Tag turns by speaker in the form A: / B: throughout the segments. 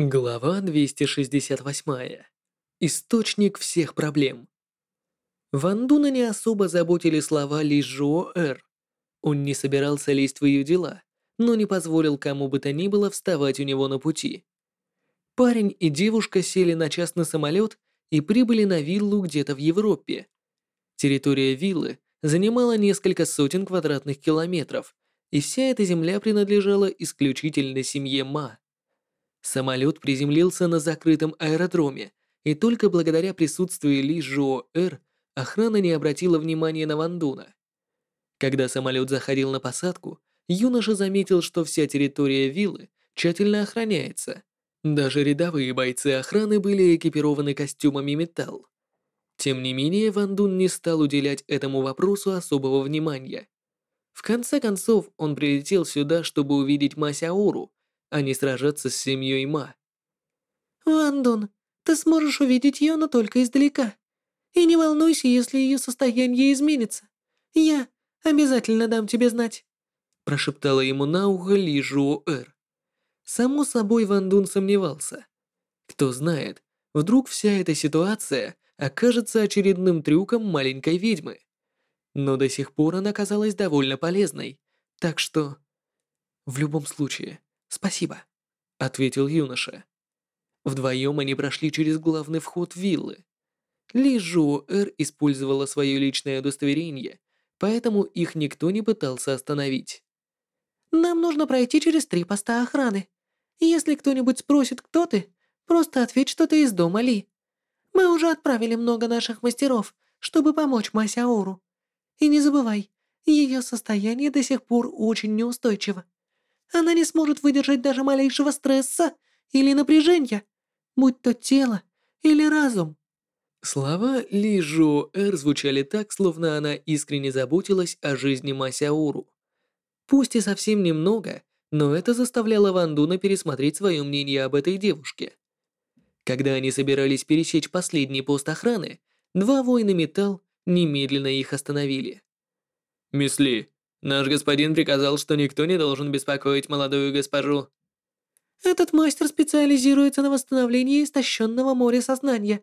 A: Глава 268. Источник всех проблем. Ван Дуна не особо заботили слова Ли Жуо Эр. Он не собирался лезть в ее дела, но не позволил кому бы то ни было вставать у него на пути. Парень и девушка сели на частный самолет и прибыли на виллу где-то в Европе. Территория виллы занимала несколько сотен квадратных километров, и вся эта земля принадлежала исключительно семье Ма. Самолет приземлился на закрытом аэродроме, и только благодаря присутствию Ли Жо Эр охрана не обратила внимания на Вандуна. Когда самолет заходил на посадку, юноша заметил, что вся территория виллы тщательно охраняется. Даже рядовые бойцы охраны были экипированы костюмами металл. Тем не менее, Ван Дун не стал уделять этому вопросу особого внимания. В конце концов, он прилетел сюда, чтобы увидеть Масяору, а не сражаться с семьей Ма.
B: «Ван Дун, ты сможешь увидеть ее, но только издалека. И не волнуйся, если ее состояние изменится. Я обязательно дам тебе знать»,
A: прошептала ему на ухо Ли Жуо Эр. Само собой, Ван Дун сомневался. Кто знает, вдруг вся эта ситуация окажется очередным трюком маленькой ведьмы. Но до сих пор она казалась довольно полезной, так что... В любом случае, «Спасибо», — ответил юноша. Вдвоем они прошли через главный вход виллы. Ли Жуо Эр использовала свое личное удостоверение, поэтому их никто не пытался остановить.
B: «Нам нужно пройти через три поста охраны. Если кто-нибудь спросит, кто ты, просто ответь, что ты из дома Ли. Мы уже отправили много наших мастеров, чтобы помочь Масяору. И не забывай, ее состояние до сих пор очень неустойчиво. Она не сможет выдержать даже малейшего стресса или напряжения, будь то тело или разум.
A: Слова Ли Жо Эр звучали так, словно она искренне заботилась о жизни Масяуру. Пусть и совсем немного, но это заставляло Ван Дуна пересмотреть свое мнение об этой девушке. Когда они собирались пересечь последний пост охраны, два воина металл немедленно их остановили. «Мисс Ли, Наш господин приказал, что никто не должен беспокоить молодую госпожу.
B: Этот мастер специализируется на восстановлении истощенного моря сознания.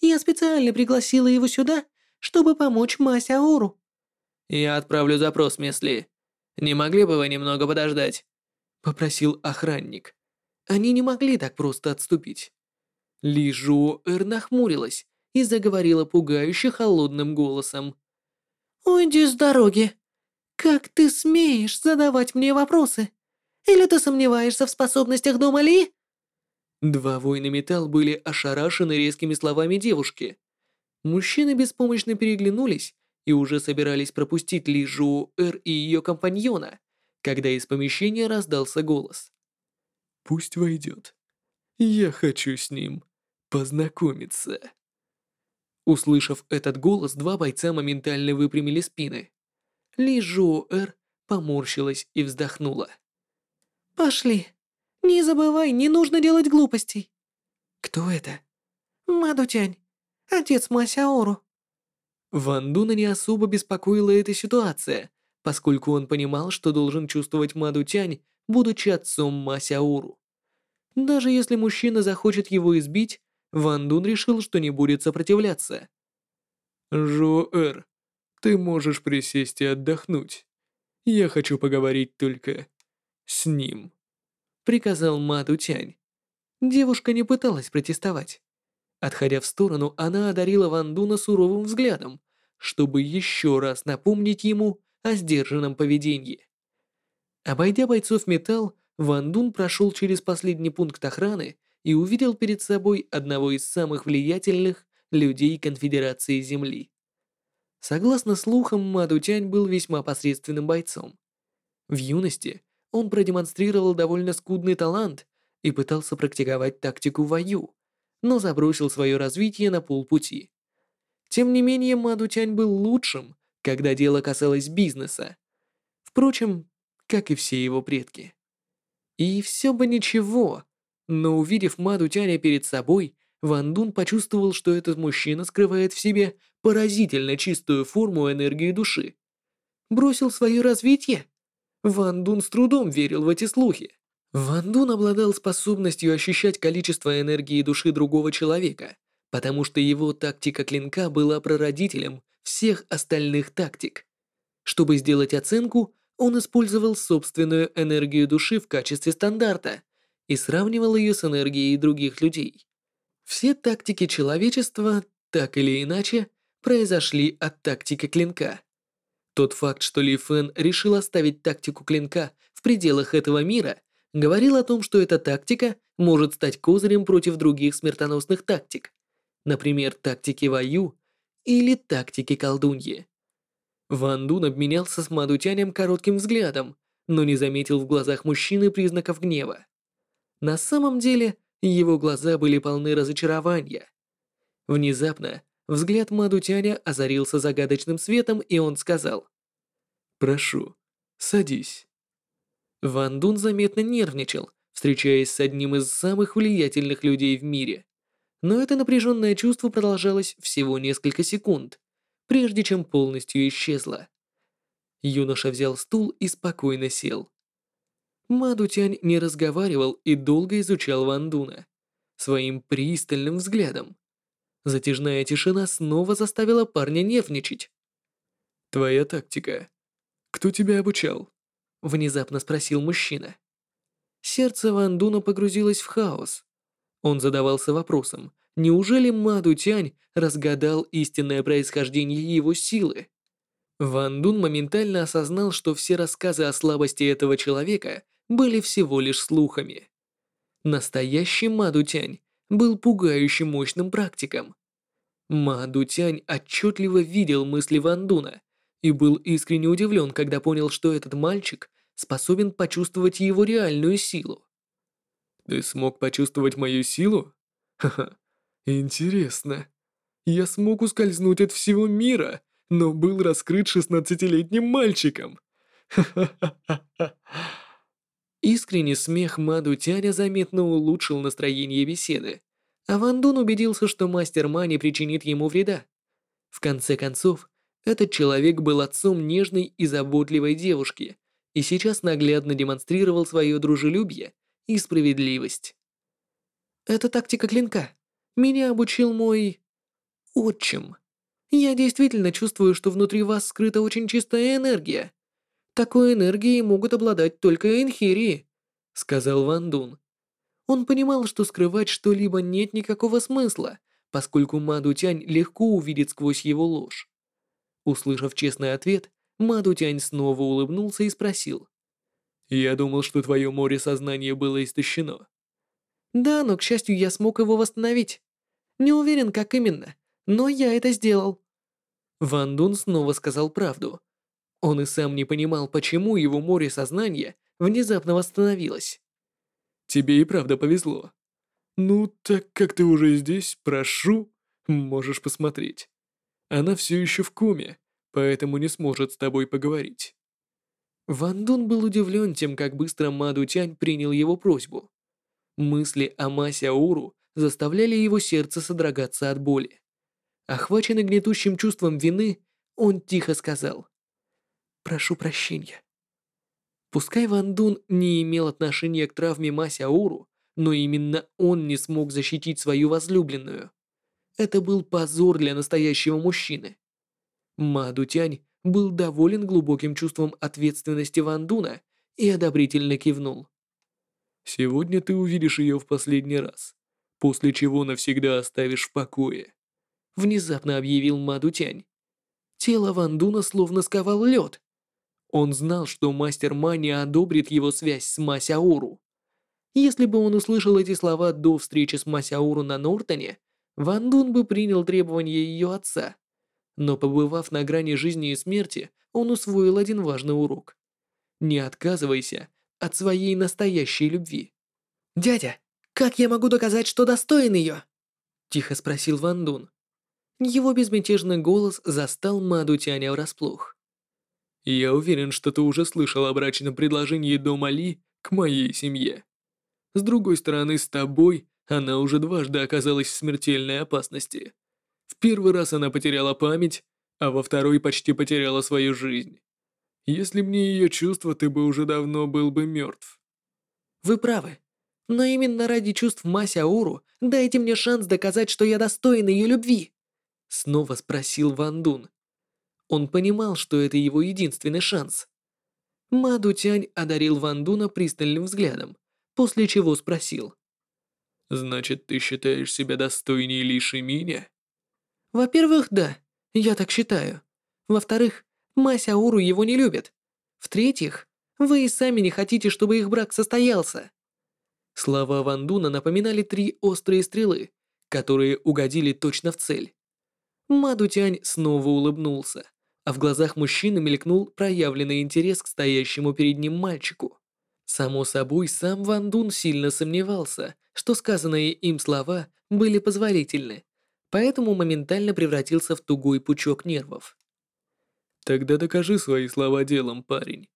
B: Я специально пригласила его сюда, чтобы помочь Масе Аору.
A: Я отправлю запрос, Месли. Не могли бы вы немного подождать? Попросил охранник. Они не могли так просто отступить. Ли Жуо Эр нахмурилась и заговорила пугающе холодным голосом.
B: «Уйди с дороги. «Как ты смеешь задавать мне вопросы? Или ты сомневаешься в способностях дома Ли?»
A: Два воина металл были ошарашены резкими словами девушки. Мужчины беспомощно переглянулись и уже собирались пропустить Ли Жу Эр и ее компаньона, когда из помещения раздался голос. «Пусть войдет. Я хочу с ним познакомиться». Услышав этот голос, два бойца моментально выпрямили спины. Ли Жуэр поморщилась и вздохнула.
B: «Пошли. Не забывай, не нужно делать глупостей».
A: «Кто это?»
B: «Мадутянь, отец Масяору».
A: Ван Дуна не особо беспокоила эта ситуация, поскольку он понимал, что должен чувствовать Мадутянь, будучи отцом Масяору. Даже если мужчина захочет его избить, Ван Дун решил, что не будет сопротивляться. «Жоэр, ты можешь присесть и отдохнуть. Я хочу поговорить только с ним», — приказал Маду Тянь. Девушка не пыталась протестовать. Отходя в сторону, она одарила Ван Дуна суровым взглядом, чтобы еще раз напомнить ему о сдержанном поведении. Обойдя бойцов металл, Ван Дун прошел через последний пункт охраны и увидел перед собой одного из самых влиятельных людей Конфедерации Земли. Согласно слухам, Мадутянь был весьма посредственным бойцом. В юности он продемонстрировал довольно скудный талант и пытался практиковать тактику вою, но забросил свое развитие на полпути. Тем не менее, Мадутянь был лучшим, когда дело касалось бизнеса. Впрочем, как и все его предки. И все бы ничего, но увидев Мадутяня перед собой, Ван Дун почувствовал, что этот мужчина скрывает в себе поразительно чистую форму энергии души. Бросил свое развитие? Ван Дун с трудом верил в эти слухи. Ван Дун обладал способностью ощущать количество энергии души другого человека, потому что его тактика клинка была прародителем всех остальных тактик. Чтобы сделать оценку, он использовал собственную энергию души в качестве стандарта и сравнивал ее с энергией других людей. Все тактики человечества, так или иначе, произошли от тактики клинка. Тот факт, что Ли Фэн решил оставить тактику клинка в пределах этого мира, говорил о том, что эта тактика может стать козырем против других смертоносных тактик, например, тактики Ваю или тактики колдуньи. Ван Дун обменялся с Мадутянем коротким взглядом, но не заметил в глазах мужчины признаков гнева. На самом деле, его глаза были полны разочарования. Внезапно взгляд Мадутяня озарился загадочным светом, и он сказал «Прошу, садись». Ван Дун заметно нервничал, встречаясь с одним из самых влиятельных людей в мире. Но это напряженное чувство продолжалось всего несколько секунд, прежде чем полностью исчезло. Юноша взял стул и спокойно сел. Мадутянь не разговаривал и долго изучал Ван Дуна своим пристальным взглядом. Затяжная тишина снова заставила парня нервничать. «Твоя тактика. Кто тебя обучал?» — внезапно спросил мужчина. Сердце Ван Дуна погрузилось в хаос. Он задавался вопросом, неужели Маду Тянь разгадал истинное происхождение его силы? Ван Дун моментально осознал, что все рассказы о слабости этого человека были всего лишь слухами. Настоящий Маду Тянь был пугающе мощным практиком. Маду Тянь отчетливо видел мысли Ван Дуна и был искренне удивлен, когда понял, что этот мальчик способен почувствовать его реальную силу. «Ты смог почувствовать мою силу? Ха-ха, интересно. Я смог ускользнуть от всего мира, но был раскрыт шестнадцатилетним мальчиком. Ха-ха-ха-ха». Искренний смех Маду Тяня заметно улучшил настроение беседы, а Ван Дун убедился, что мастер Ма не причинит ему вреда. В конце концов, этот человек был отцом нежной и заботливой девушки и сейчас наглядно демонстрировал свое дружелюбие и справедливость. Это тактика клинка. Меня обучил мой... отчим. Я действительно чувствую, что внутри вас скрыта очень чистая энергия. Такой энергией могут обладать только энхирии», — сказал Ван Дун. Он понимал, что скрывать что-либо нет никакого смысла, поскольку Маду Тянь легко увидит сквозь его ложь. Услышав честный ответ, Маду Тянь снова улыбнулся и спросил. «Я думал, что твое море сознания было истощено». «Да, но, к счастью, я смог его восстановить. Не уверен, как именно, но я это сделал». Ван Дун снова сказал правду, он и сам не понимал, почему его море сознания внезапно восстановилось. «Тебе и правда повезло. Ну, так как ты уже здесь, прошу, можешь посмотреть. Она все еще в коме, поэтому не сможет с тобой поговорить». Ван Дун был удивлен тем, как быстро Маду Тянь принял его просьбу. Мысли о Масе Ауру заставляли его сердце содрогаться от боли. Охваченный гнетущим чувством вины, он тихо сказал. Прошу прощения. Пускай Ван Дун не имел отношения к травме Мася Ауру, но именно он не смог защитить свою возлюбленную. Это был позор для настоящего мужчины. Ма Дутянь был доволен глубоким чувством ответственности Ван Дуна и одобрительно кивнул. «Сегодня ты увидишь ее в последний раз, после чего навсегда оставишь в покое», внезапно объявил Ма Дутянь. Тело Ван Дуна словно сковал лед. Он знал, что мастер Мани одобрит его связь с Масяору. Если бы он услышал эти слова до встречи с Масяору на Нортоне, Ван Дун бы принял требования ее отца. Но побывав на грани жизни и смерти, он усвоил один важный урок. Не отказывайся от своей настоящей любви. «Дядя, как я могу доказать, что достоин ее?» Тихо спросил Ван Дун. Его безмятежный голос застал Маду Тяня врасплох. Я уверен, что ты уже слышал о брачном предложении Дома Ли к моей семье. С другой стороны, с тобой она уже дважды оказалась в смертельной опасности. В первый раз она потеряла память, а во второй почти потеряла свою жизнь. Если б не ее чувства, ты бы уже давно был бы мертв. Вы правы. Но именно ради чувств Масяуру дайте мне шанс доказать, что я достоин ее любви. Снова спросил Ван Дун. Он понимал, что это его единственный шанс. Маду Тянь одарил Ван Дуна пристальным взглядом, после чего спросил. «Значит, ты считаешь себя достойней Лиши Миня?» «Во-первых, да, я так считаю. Во-вторых, Масяуру его не любит. В-третьих, вы и сами не хотите, чтобы их брак состоялся». Слова Ван Дуна напоминали три острые стрелы, которые угодили точно в цель. Маду Тянь снова улыбнулся, а в глазах мужчины мелькнул проявленный интерес к стоящему перед ним мальчику. Само собой, сам Ван Дун сильно сомневался, что сказанные им слова были позволительны, поэтому моментально превратился в тугой пучок нервов. «Тогда докажи свои слова делом, парень.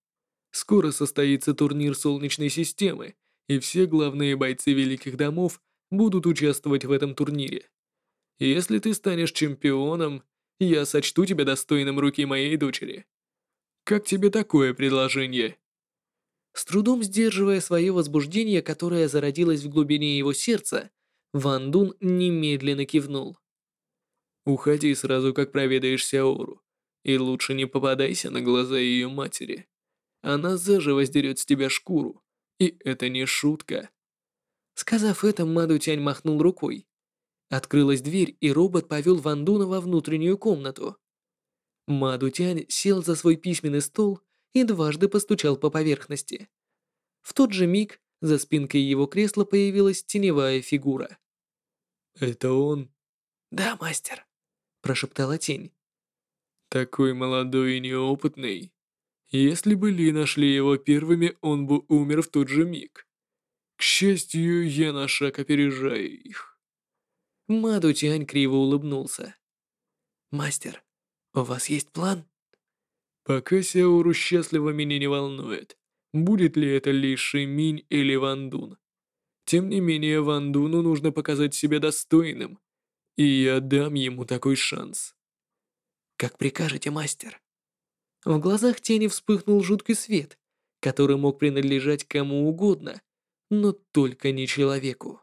A: Скоро состоится турнир Солнечной системы, и все главные бойцы Великих Домов будут участвовать в этом турнире. Если ты станешь чемпионом, я сочту тебя достойным руки моей дочери. Как тебе такое предложение?» С трудом сдерживая свое возбуждение, которое зародилось в глубине его сердца, Ван Дун немедленно кивнул. «Уходи сразу, как проведаешь Сяору, и лучше не попадайся на глаза ее матери. Она заживо сдерет с тебя шкуру, и это не шутка». Сказав это, Маду Тянь махнул рукой, Открылась дверь, и робот повел Ван Дуна во внутреннюю комнату. Маду Тянь сел за свой письменный стол и дважды постучал по поверхности. В тот же миг за спинкой его кресла появилась теневая фигура. «Это он?» «Да, мастер», – прошептала тень. «Такой молодой и неопытный. Если бы Ли нашли его первыми, он бы умер в тот же миг. К счастью, я на шаг опережаю их». Маду Тянь криво улыбнулся. «Мастер, у вас есть план?» «Пока Сяору счастливо меня не волнует, будет ли это Ли Шиминь или Ван Дун. Тем не менее, Ван Дуну нужно показать себя достойным, и я дам ему такой шанс». «Как прикажете, мастер?» В глазах тени вспыхнул жуткий свет, который мог принадлежать кому угодно, но только не человеку.